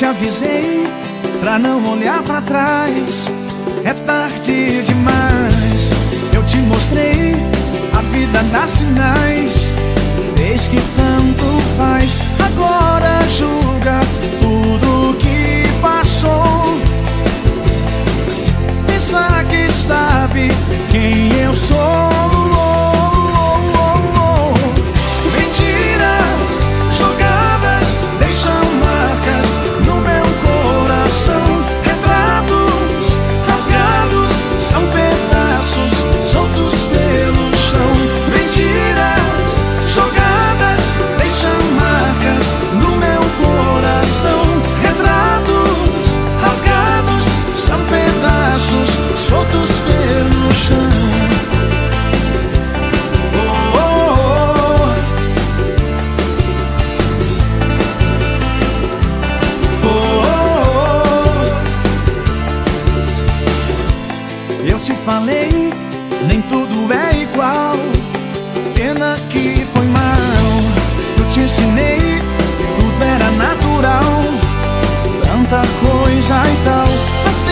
te avisei pra não olhar pra trás. É tarde demais. Eu te mostrei a vida dá sinais. Fez que tanto faz. Falei, nem tudo é igual. Pena que foi mal. Eu te ensinei, tudo era natural. Tanta coisa e tal. Às